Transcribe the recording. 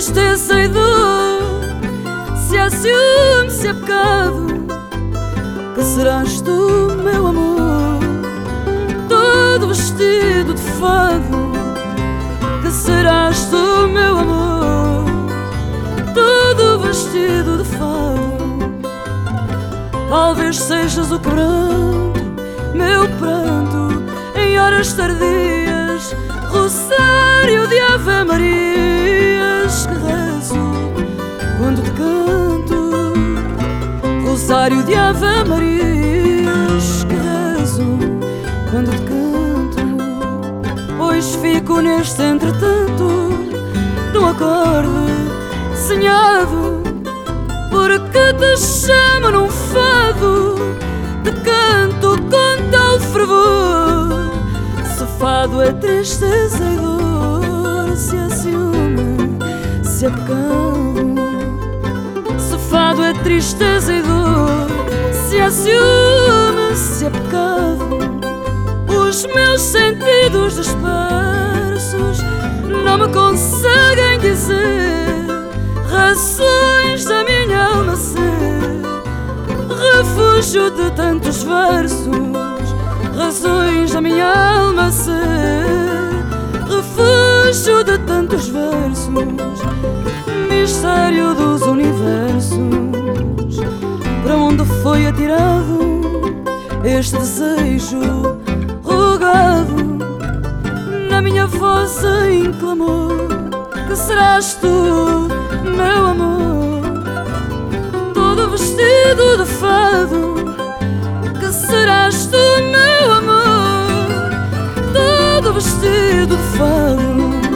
tristeza e dor, se há ciúme, se é pecado, que serás tu, meu amor, todo vestido de fado, que serás tu, meu amor, todo vestido de fado. Talvez sejas o quebranto, meu pranto, em horas tardias, rosário de Ave Marias rosário de Ave Marias que rezo quando te canto, pois fico neste entretanto, num acorde sonhado porque te chamo num fado, te canto com tal fervor. Se fado é tristeza e dor, se é ciúme, se é pecado. É tristeza e dor, se é ciúme, se é pecado. Os meus sentidos dispersos não me conseguem dizer razões da minha alma ser refúgio de tantos versos, razões da minha alma ser refúgio de tantos versos, mistério dos este desejo rogado na minha voz em clamor que serás tu, meu amor, todo vestido de fado que serás tu, meu amor, todo vestido de fado.